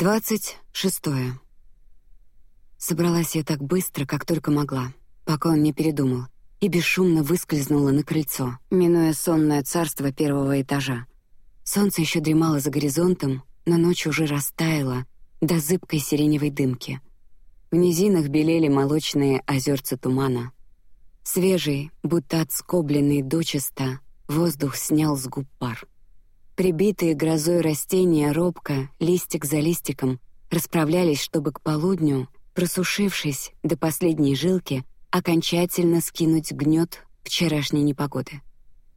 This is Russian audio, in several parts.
Двадцать шестое. Собралась я так быстро, как только могла, пока он не передумал, и бесшумно выскользнула на крыльцо, минуя сонное царство первого этажа. Солнце еще дремало за горизонтом, но ночь уже растаяла до зыбкой сиреневой дымки. В низинах белели молочные озерца тумана. Свежий, будто отскобленный дочисто, воздух снял с губ пар. Прибитые грозой растения робко, листик за листиком, расправлялись, чтобы к полудню, просушившись до последней жилки, окончательно скинуть гнет вчерашней непогоды.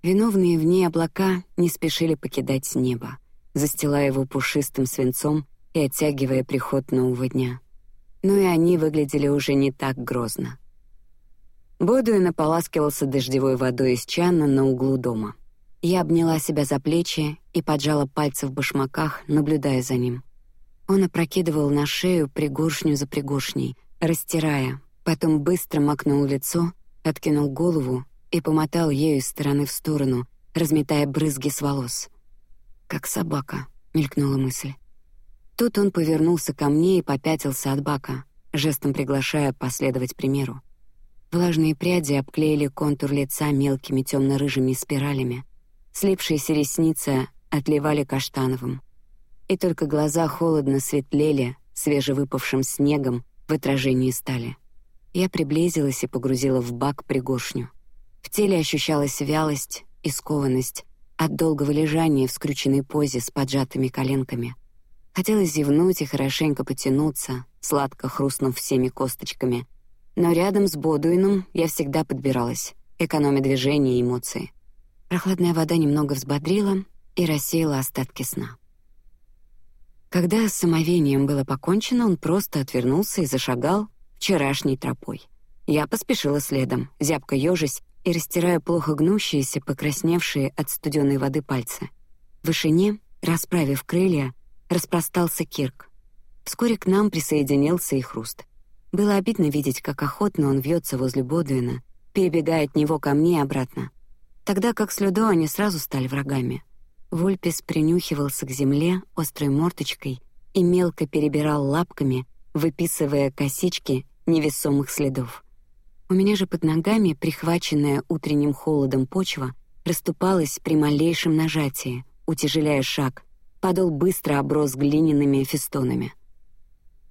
Виновные в ней облака не спешили покидать небо, застилая его пушистым свинцом и оттягивая приход нового дня. Но и они выглядели уже не так грозно. Бодуин ополаскивался дождевой водой из чана на углу дома. Я обняла себя за плечи и поджала пальцы в башмаках, наблюдая за ним. Он опрокидывал на шею пригоршню за пригоршней, растирая, потом быстро макнул лицо, откинул голову и помотал ею из стороны в сторону, разметая брызги с волос. Как собака, мелькнула мысль. Тут он повернулся ко мне и попятился от бака, жестом приглашая последовать примеру. Влажные пряди обклеили контур лица мелкими темно-рыжими спиралями, Слипшиеся ресницы отливали каштановым, и только глаза холодно светлели свежевыпавшим снегом в отражении стали. Я приблизилась и погрузила в бак пригоршню. В теле ощущалась вялость и скованность от долгого лежания в скрюченной позе с поджатыми коленками. Хотелось зевнуть и хорошенько потянуться, сладко хрустнув всеми косточками. Но рядом с Бодуином я всегда подбиралась, экономя движения и эмоции. Прохладная вода немного взбодрила и рассеяла остатки сна. Когда с самовением было покончено, он просто отвернулся и зашагал вчерашней тропой. Я поспешила следом, зябко ежась и растирая плохо гнущиеся, покрасневшие от студеной воды пальцы. В вышине, расправив крылья, распростался Кирк. Вскоре к нам присоединился и Хруст. Было обидно видеть, как охотно он вьется возле Бодуина, перебегая от него ко мне обратно тогда как с Людо они сразу стали врагами. Вульпис принюхивался к земле острой морточкой и мелко перебирал лапками, выписывая косички невесомых следов. У меня же под ногами, прихваченная утренним холодом почва, расступалась при малейшем нажатии, утяжеляя шаг. Подол быстро оброс глиняными фестонами.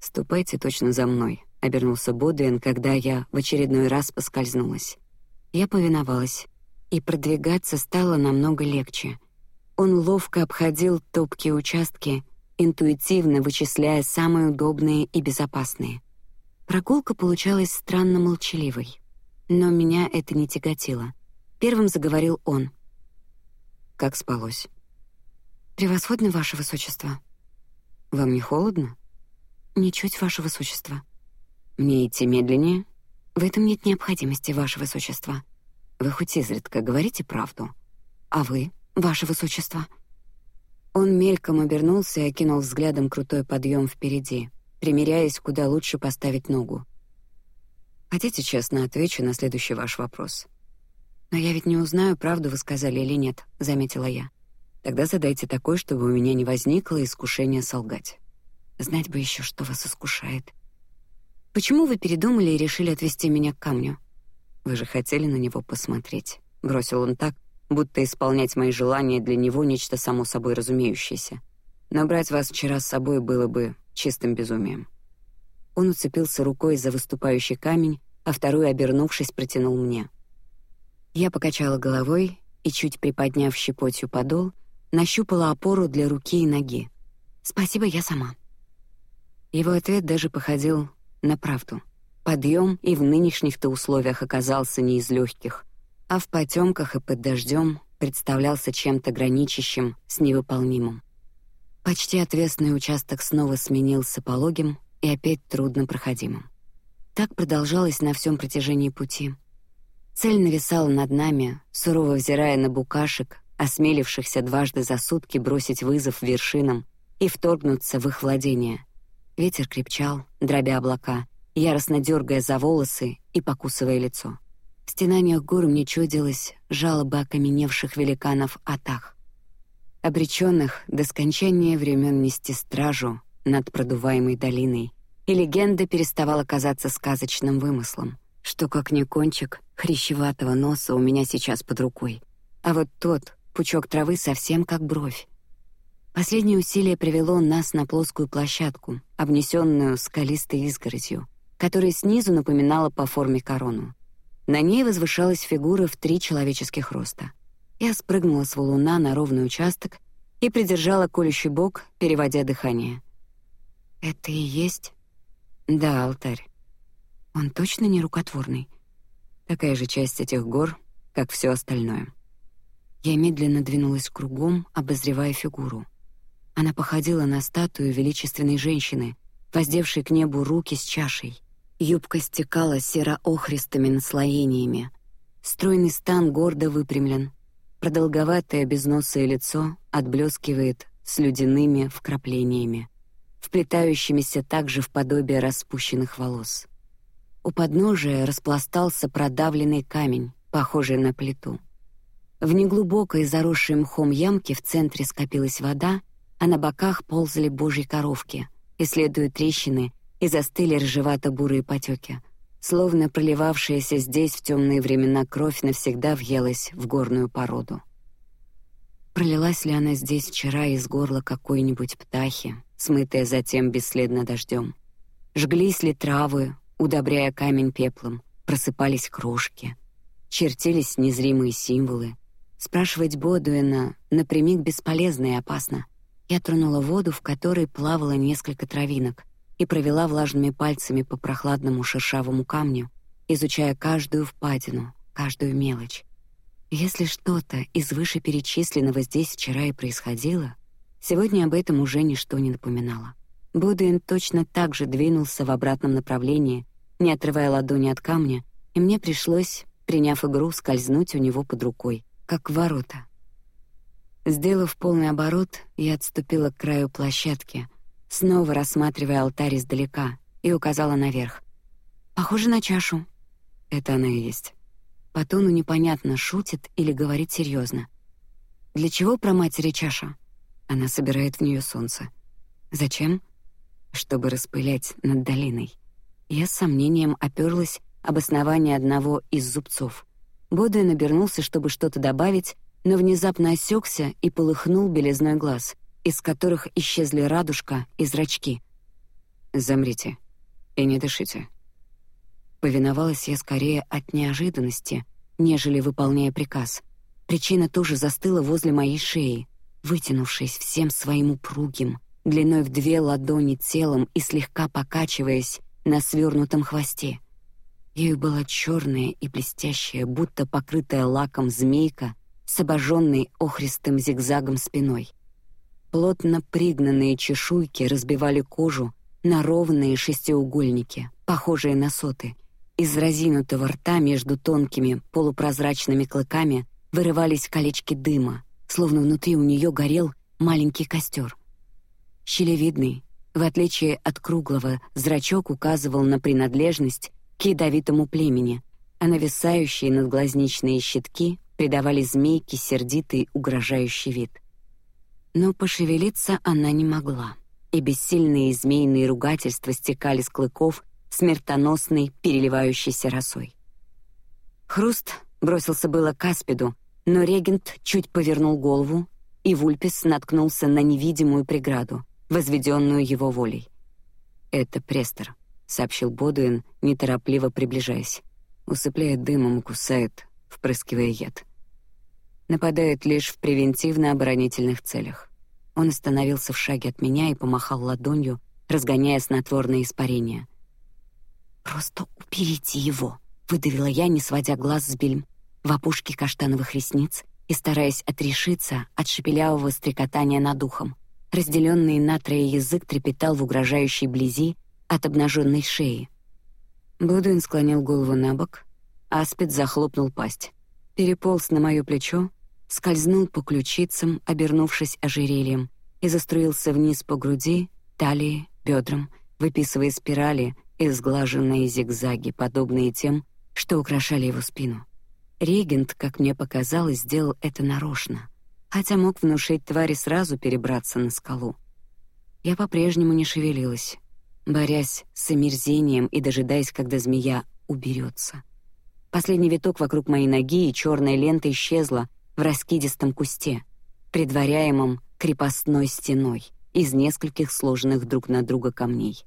Ступайте точно за мной, обернулся Бодуин, когда я в очередной раз поскользнулась. Я повиновалась и продвигаться стало намного легче. Он ловко обходил топкие участки, интуитивно вычисляя самые удобные и безопасные. Прогулка получалась странно молчаливой, но меня это не тяготило. Первым заговорил он. Как спалось? Превосходно, ваше высочество. Вам не холодно? Ничуть, ваше высочество. Мне идти медленнее. В этом нет необходимости, ваше высочество. Вы хоть изредка говорите правду. А вы, ваше высочество? Он мельком обернулся и окинул взглядом крутой подъем впереди, примеряясь, куда лучше поставить ногу. Хотите честно отвечу на следующий ваш вопрос? Но я ведь не узнаю, правду вы сказали или нет, заметила я. Тогда задайте такой, чтобы у меня не возникло искушения солгать. Знать бы еще, что вас искушает. Почему вы передумали и решили отвезти меня к камню? Вы же хотели на него посмотреть. Бросил он так, будто исполнять мои желания для него нечто само собой разумеющееся. Но брать вас вчера с собой было бы чистым безумием. Он уцепился рукой за выступающий камень, а второй, обернувшись, протянул мне. Я покачала головой и, чуть приподняв щепотью подол, нащупала опору для руки и ноги. Спасибо, я сама. Его ответ даже походил на правду. Подъем и в нынешних-то условиях оказался не из легких, а в потемках и под дождем представлялся чем-то граничащим с невыполнимым. Почти отвесный участок снова сменился пологим и опять трудно проходимым. Так продолжалось на всем протяжении пути. Цель нависала над нами, сурово взирая на букашек, осмелившихся дважды за сутки бросить вызов вершинам и вторгнуться в их владения. Ветер крепчал, дробя облака, яростно дергая за волосы и покусывая лицо. В стенаниях гор мне чудилось жалобы окаменевших великанов Атах, обреченных до скончания времен нести стражу над продуваемой долиной, и легенда переставала казаться сказочным вымыслом, что как ни кончик хрящеватого носа у меня сейчас под рукой, а вот тот пучок травы совсем как бровь. Последнее усилие привело нас на плоскую площадку, обнесенную скалистой изгородью, которая снизу напоминала по форме корону. На ней возвышалась фигура в три человеческих роста. Я спрыгнула с валуна на ровный участок и придержала колющий бок, переводя дыхание. Это и есть? Да, алтарь. Он точно не рукотворный. Такая же часть этих гор, как все остальное. Я медленно двинулась кругом, обозревая фигуру. Она походила на статую величественной женщины, воздевшей к небу руки с чашей. Юбка стекала серо-охристыми наслоениями. Стройный стан гордо выпрямлен. Продолговатое безносое лицо отблескивает слюдяными вкраплениями, вплетающимися также в подобие распущенных волос. У подножия распластался продавленный камень, похожий на плиту. В неглубокой заросшей мхом ямке в центре скопилась вода, а на боках ползали божьи коровки, исследуя трещины и застыли ржевато-бурые потеки, словно проливавшаяся здесь в темные времена кровь навсегда въелась в горную породу. Пролилась ли она здесь вчера из горла какой-нибудь птахи, смытая затем бесследно дождем? Жглись ли травы, удобряя камень пеплом, просыпались крошки, чертились незримые символы, Спрашивать Бодуэна напрямик бесполезно и опасно. Я тронула воду, в которой плавало несколько травинок, и провела влажными пальцами по прохладному шершавому камню, изучая каждую впадину, каждую мелочь. Если что-то из вышеперечисленного здесь вчера и происходило, сегодня об этом уже ничто не напоминало. Бодуэн точно так же двинулся в обратном направлении, не отрывая ладони от камня, и мне пришлось, приняв игру, скользнуть у него под рукой, как ворота. Сделав полный оборот, я отступила к краю площадки, снова рассматривая алтарь издалека, и указала наверх. Похоже на чашу. Это она и есть. По тону непонятно, шутит или говорит серьезно. Для чего про матери чаша? Она собирает в нее солнце. Зачем? Чтобы распылять над долиной. Я с сомнением оперлась об основание одного из зубцов. Бодуин обернулся, чтобы что-то добавить, но внезапно осекся и полыхнул белизной глаз, из которых исчезли радужка и зрачки. Замрите и не дышите. Повиновалась я скорее от неожиданности, нежели выполняя приказ. Причина тоже застыла возле моей шеи, вытянувшись всем своим упругим, длиной в две ладони телом и слегка покачиваясь на свернутом хвосте. Ею была черная и блестящая, будто покрытая лаком змейка с обожженной охристым зигзагом спиной. Плотно пригнанные чешуйки разбивали кожу на ровные шестиугольники, похожие на соты. Из разинутого рта между тонкими полупрозрачными клыками вырывались колечки дыма, словно внутри у нее горел маленький костер. Щелевидный, в отличие от круглого, зрачок указывал на принадлежность к ядовитому племени, а нависающие над глазничные щитки придавали змейке сердитый угрожающий вид. Но пошевелиться она не могла, и бессильные змеиные ругательства стекали с клыков смертоносной переливающейся росой. Хруст бросился было к аспиду, но регент чуть повернул голову, и Вульпис наткнулся на невидимую преграду, возведенную его волей. Это Престер сообщил Бодуин, неторопливо приближаясь. Усыпляет дымом, кусает, впрыскивая яд. Нападает лишь в превентивно-оборонительных целях. Он остановился в шаге от меня и помахал ладонью, разгоняя снотворное испарение. Просто уберите его, выдавила я, не сводя глаз с бельм в опушке каштановых ресниц и стараясь отрешиться от шепелявого стрекотания над ухом. Разделенный на трое язык трепетал в угрожающей близи от обнаженной шеи. Блудвин склонил голову на бок, Аспид захлопнул пасть, переполз на мое плечо, скользнул по ключицам, обернувшись ожерельем, и заструился вниз по груди, талии, бедрам, выписывая спирали и сглаженные зигзаги, подобные тем, что украшали его спину. Регент, как мне показалось, сделал это нарочно, хотя мог внушить твари сразу перебраться на скалу. Я по-прежнему не шевелилась, борясь с омерзением и дожидаясь, когда змея уберется. Последний виток вокруг моей ноги, и черная лента исчезла в раскидистом кусте, предваряемом крепостной стеной из нескольких сложенных друг на друга камней.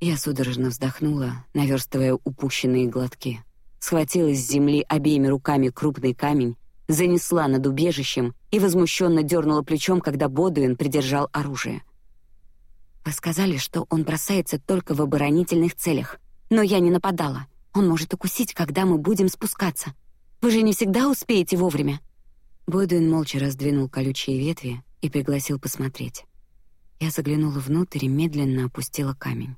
Я судорожно вздохнула, наверстывая упущенные глотки, схватила с земли обеими руками крупный камень, занесла над убежищем и возмущенно дернула плечом, когда Бодуин придержал оружие. Вы сказали, что он бросается только в оборонительных целях, но я не нападала. Он может укусить, когда мы будем спускаться. Вы же не всегда успеете вовремя. Бодуин молча раздвинул колючие ветви и пригласил посмотреть. Я заглянула внутрь и медленно опустила камень.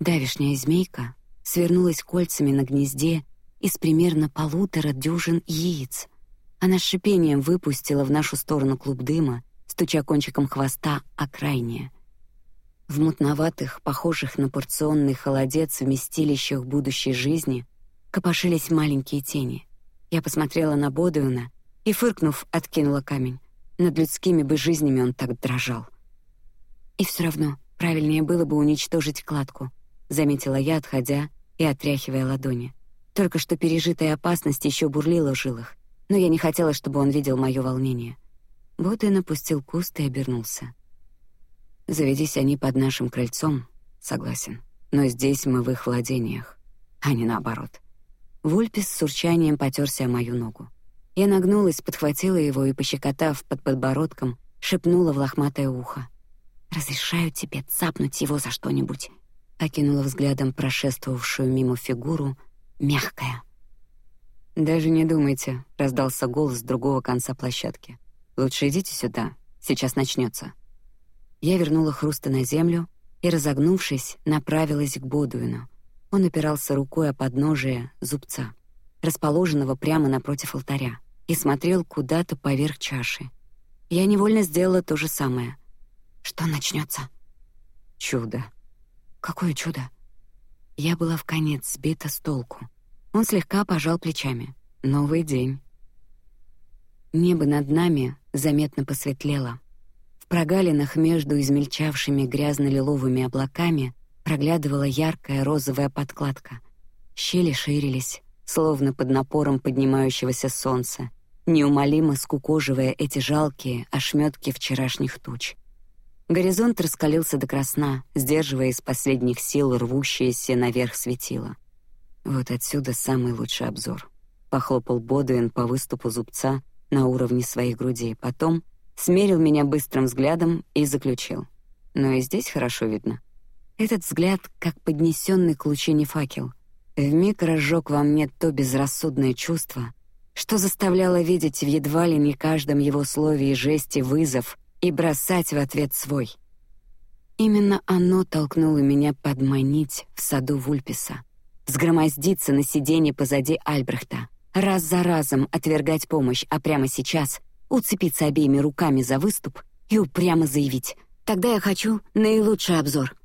Давишняя змейка свернулась кольцами на гнезде из примерно полутора дюжин яиц. Она с шипением выпустила в нашу сторону клуб дыма, стуча кончиком хвоста о крайнее. В мутноватых, похожих на порционный холодец вместилищах будущей жизни копошились маленькие тени. Я посмотрела на Бодуина и, фыркнув, откинула камень. Над людскими бы жизнями он так дрожал. И все равно правильнее было бы уничтожить кладку, заметила я, отходя и отряхивая ладони. Только что пережитая опасность еще бурлила в жилах, но я не хотела, чтобы он видел мое волнение. Бодуин опустил куст и обернулся. Заведись они под нашим крыльцом, согласен. Но здесь мы в их владениях, а не наоборот. Вульпис с урчанием потерся о мою ногу. Я нагнулась, подхватила его и, пощекотав под подбородком, шепнула в лохматое ухо: "Разрешаю тебе цапнуть его за что-нибудь". Окинула взглядом прошествовавшую мимо фигуру, мягкая. Даже не думайте, раздался голос с другого конца площадки. Лучше идите сюда, сейчас начнется. Я вернула хруста на землю и, разогнувшись, направилась к Бодуину. Он опирался рукой о подножие зубца, расположенного прямо напротив алтаря, и смотрел куда-то поверх чаши. Я невольно сделала то же самое. Что начнется? Чудо. Какое чудо? Я была в конец сбита с толку. Он слегка пожал плечами. Новый день. Небо над нами заметно посветлело. В прогалинах между измельчавшими грязно-лиловыми облаками проглядывала яркая розовая подкладка. Щели ширились, словно под напором поднимающегося солнца, неумолимо скукоживая эти жалкие ошметки вчерашних туч. Горизонт раскалился до красна, сдерживая из последних сил рвущееся наверх светило. Вот отсюда самый лучший обзор. Похлопал Бодуин по выступу зубца на уровне своей груди, потом смерил меня быстрым взглядом и заключил: "Но и здесь хорошо видно". Этот взгляд, как поднесенный к лучине факел, вмиг разжег во мне то безрассудное чувство, что заставляло видеть в едва ли не каждом его слове и жесте вызов и бросать в ответ свой. Именно оно толкнуло меня подманить в саду Вульписа, сгромоздиться на сиденье позади Альбрехта, раз за разом отвергать помощь, а прямо сейчас уцепиться обеими руками за выступ и упрямо заявить: "Тогда я хочу наилучший обзор".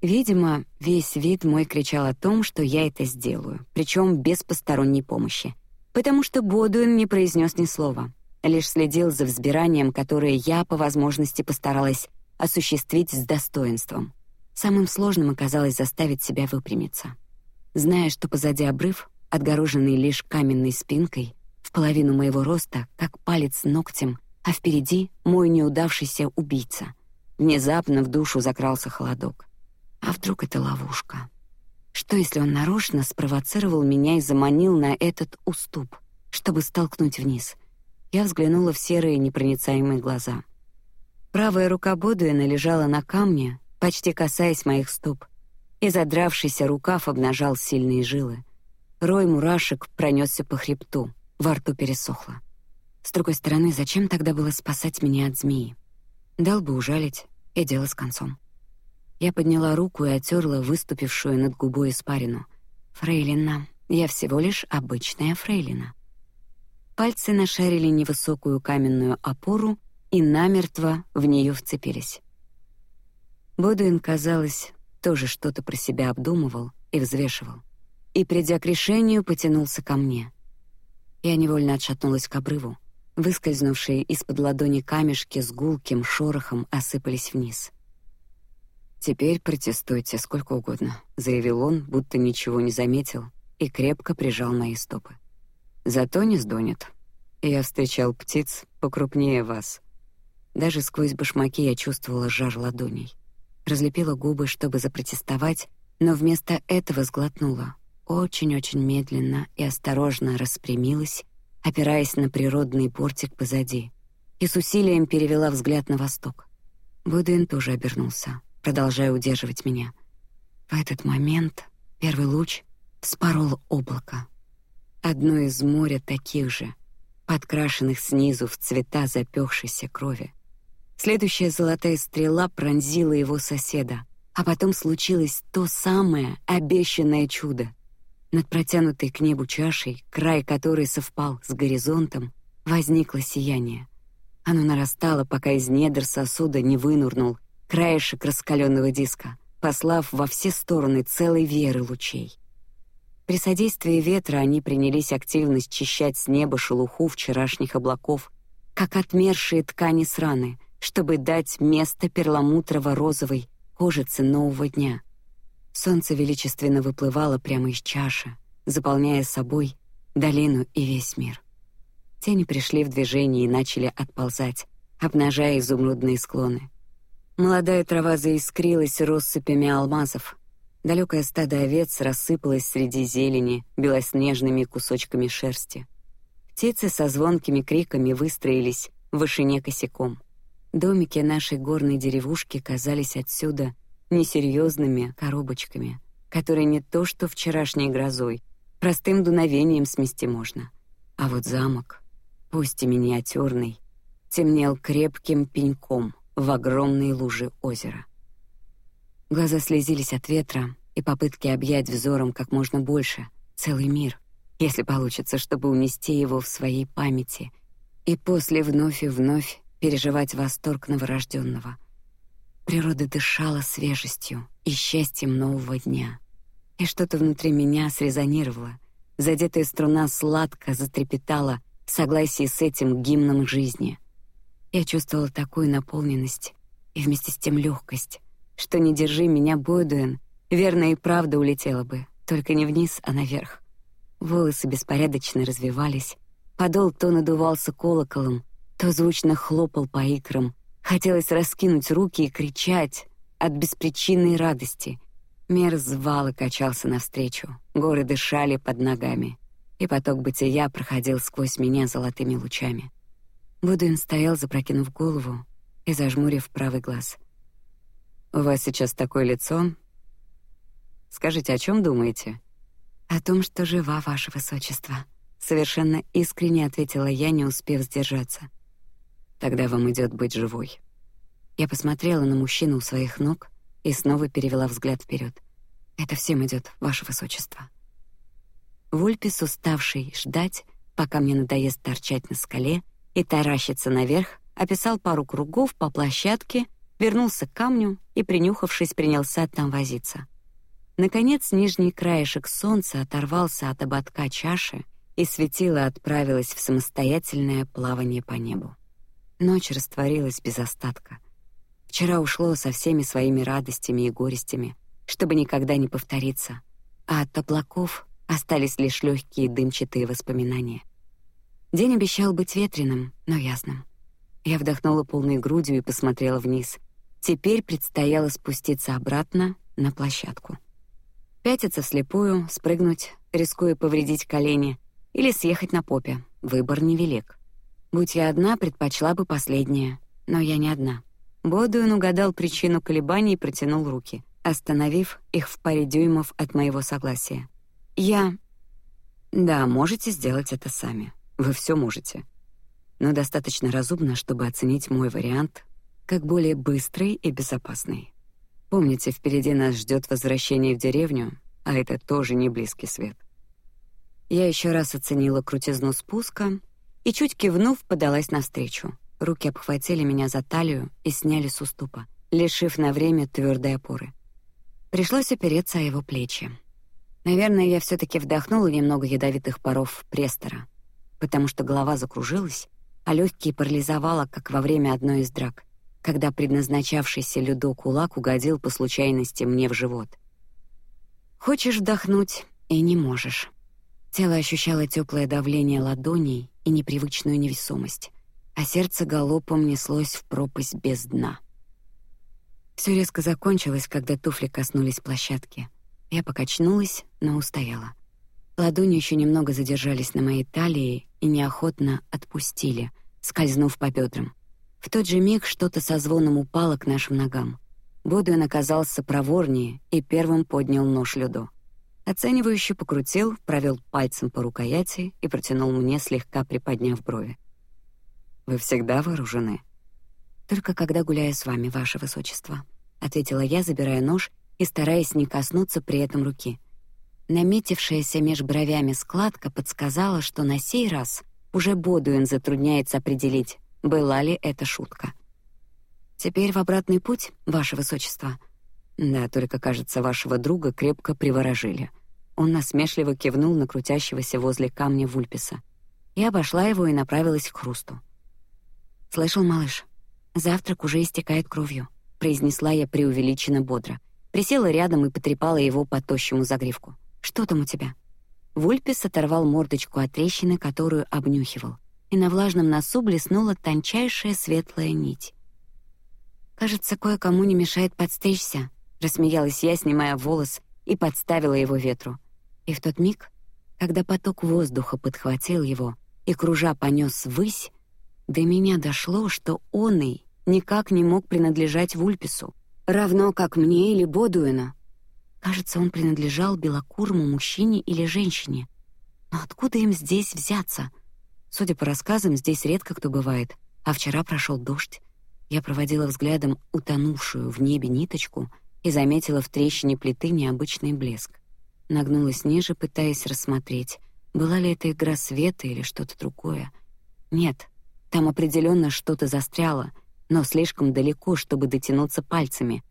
Видимо, весь вид мой кричал о том, что я это сделаю, причем без посторонней помощи, потому что Бодуин не произнес ни слова, лишь следил за взбиранием, которое я по возможности постаралась осуществить с достоинством. Самым сложным оказалось заставить себя выпрямиться, зная, что позади обрыв, отгороженный лишь каменной спинкой, в половину моего роста, как палец ногтем, а впереди мой неудавшийся убийца. Внезапно в душу закрался холодок. А вдруг это ловушка? Что если он нарочно спровоцировал меня и заманил на этот уступ, чтобы столкнуть вниз? Я взглянула в серые непроницаемые глаза. Правая рука Бодуина лежала на камне, почти касаясь моих стоп, и задравшийся рукав обнажал сильные жилы. Рой мурашек пронесся по хребту, во рту пересохло. С другой стороны, зачем тогда было спасать меня от змеи? Дал бы ужалить, и дело с концом. Я подняла руку и оттерла выступившую над губой испарину. Фрейлина, я всего лишь обычная фрейлина. Пальцы нашарили невысокую каменную опору и намертво в нее вцепились. Бодуин, казалось, тоже что-то про себя обдумывал и взвешивал, и придя к решению, потянулся ко мне. Я невольно отшатнулась к обрыву. Выскользнувшие из-под ладони камешки с гулким шорохом осыпались вниз. Теперь протестуйте сколько угодно, заявил он, будто ничего не заметил, и крепко прижал мои стопы. Зато не сдонет. Я встречал птиц покрупнее вас. Даже сквозь башмаки я чувствовала жар ладоней. Разлепила губы, чтобы запротестовать, но вместо этого сглотнула. Очень-очень медленно и осторожно распрямилась, опираясь на природный портик позади, и с усилием перевела взгляд на восток. Будуин тоже обернулся, продолжая удерживать меня. В этот момент первый луч спорол облако. Одно из моря таких же, подкрашенных снизу в цвета запекшейся крови. Следующая золотая стрела пронзила его соседа, а потом случилось то самое обещанное чудо. Над протянутой к небу чашей, край которой совпал с горизонтом, возникло сияние. Оно нарастало, пока из недр сосуда не вынурнул краешек раскаленного диска, послав во все стороны целой веры лучей. При содействии ветра они принялись активно счищать с неба шелуху вчерашних облаков, как отмершие ткани с раны, чтобы дать место перламутрово-розовой кожице нового дня. Солнце величественно выплывало прямо из чаши, заполняя собой долину и весь мир. Тени пришли в движение и начали отползать, обнажая изумрудные склоны. Молодая трава заискрилась россыпями алмазов. Далекое стадо овец рассыпалось среди зелени белоснежными кусочками шерсти. Птицы со звонкими криками выстроились в вышине косяком. Домики нашей горной деревушки казались отсюда несерьезными коробочками, которые не то что вчерашней грозой, простым дуновением смести можно. А вот замок, пусть и миниатюрный, темнел крепким пеньком в огромной луже озера. Глаза слезились от ветра и попытки объять взором как можно больше, целый мир, если получится, чтобы унести его в своей памяти, и после вновь и вновь переживать восторг новорожденного. Природа дышала свежестью и счастьем нового дня, и что-то внутри меня срезонировало. Задетая струна сладко затрепетала в согласии с этим гимном жизни. Я чувствовала такую наполненность и вместе с тем легкость, что не держи меня, Бодуэн, верно и правда улетела бы, только не вниз, а наверх. Волосы беспорядочно развивались, подол то надувался колоколом, то звучно хлопал по икрам. Хотелось раскинуть руки и кричать от беспричинной радости. Мир звал и качался навстречу, горы дышали под ногами, и поток бытия проходил сквозь меня золотыми лучами. Будуин стоял, запрокинув голову и зажмурив правый глаз. У вас сейчас такое лицо. Скажите, о чем думаете? О том, что жива, ваше высочество. Совершенно искренне ответила я, не успев сдержаться. Тогда вам идет быть живой. Я посмотрела на мужчину у своих ног и снова перевела взгляд вперед. Это всем идет, ваше высочество. Вульпис, уставший ждать, пока мне надоест торчать на скале и таращиться наверх, описал пару кругов по площадке, вернулся к камню и, принюхавшись, принялся там возиться. Наконец нижний краешек солнца оторвался от ободка чаши, и светило отправилось в самостоятельное плавание по небу. Ночь растворилась без остатка. Вчера ушло со всеми своими радостями и горестями, чтобы никогда не повториться, а от облаков остались лишь легкие дымчатые воспоминания. День обещал быть ветреным, но ясным. Я вдохнула полной грудью и посмотрела вниз. Теперь предстояло спуститься обратно на площадку. Пятиться вслепую, спрыгнуть, рискуя повредить колени, или съехать на попе. Выбор невелик. Будь я одна, предпочла бы последнее, но я не одна. Бодуин угадал причину колебаний и протянул руки, остановив их в паре дюймов от моего согласия. Я... Да, можете сделать это сами. Вы все можете. Но достаточно разумно, чтобы оценить мой вариант как более быстрый и безопасный. Помните, впереди нас ждет возвращение в деревню, а это тоже не близкий свет. Я еще раз оценила крутизну спуска и чуть кивнув, подалась навстречу. Руки обхватили меня за талию и сняли с уступа, лишив на время твердой опоры. Пришлось опереться о его плечи. Наверное, я все таки вдохнула немного ядовитых паров престора, потому что голова закружилась, а легкие парализовало, как во время одной из драк, когда предназначавшийся Людо кулак угодил по случайности мне в живот. Хочешь вдохнуть и не можешь. Тело ощущало теплое давление ладоней и непривычную невесомость, а сердце галопом неслось в пропасть без дна. Все резко закончилось, когда туфли коснулись площадки. Я покачнулась, но устояла. Ладони еще немного задержались на моей талии и неохотно отпустили, скользнув по бедрам. В тот же миг что-то со звоном упало к нашим ногам. Бодуин оказался проворнее и первым поднял нож Людо. Оценивающе покрутил, провел пальцем по рукояти и протянул мне, слегка приподняв брови. Вы всегда вооружены? Только когда гуляю с вами, ваше высочество, ответила я, забирая нож и стараясь не коснуться при этом руки. Наметившаяся меж бровями складка подсказала, что на сей раз уже Бодуин затрудняется определить, была ли это шутка. Теперь в обратный путь, ваше высочество. Да, только кажется, вашего друга крепко приворожили. Он насмешливо кивнул на крутящегося возле камня Вульписа. Я обошла его и направилась к хрусту. Слышал, малыш? Завтрак уже истекает кровью, произнесла я преувеличенно бодро. Присела рядом и потрепала его по тощему загривку. Что там у тебя? Вульпис оторвал мордочку от трещины, которую обнюхивал, и на влажном носу блеснула тончайшая светлая нить. Кажется, кое-кому не мешает подстричься, рассмеялась я, снимая волос и подставила его ветру. И в тот миг, когда поток воздуха подхватил его и кружа понес ввысь, до меня дошло, что он и никак не мог принадлежать Вульпису, равно как мне или Бодуэна. Кажется, он принадлежал белокурому мужчине или женщине. Но откуда им здесь взяться? Судя по рассказам, здесь редко кто бывает. А вчера прошел дождь. Я проводила взглядом утонувшую в небе ниточку и заметила в трещине плиты необычный блеск. Нагнулась ниже, пытаясь рассмотреть, была ли это игра света или что-то другое. Нет, там определенно что-то застряло, но слишком далеко, чтобы дотянуться пальцами.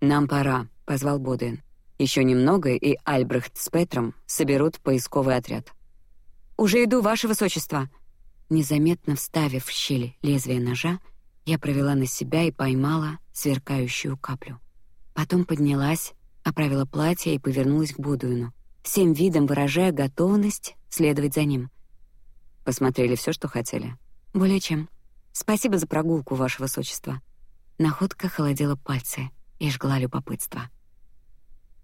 Нам пора, позвал Боден. Еще немного, и Альбрехт с Петром соберут поисковый отряд. Уже иду, ваше высочество. Незаметно вставив в щель лезвие ножа, я провела на себя и поймала сверкающую каплю. Потом поднялась, оправила платье и повернулась к Бодуину, всем видом выражая готовность следовать за ним. Посмотрели все, что хотели. Более чем. Спасибо за прогулку, ваше высочество. Находка холодила пальцы и жгла любопытство.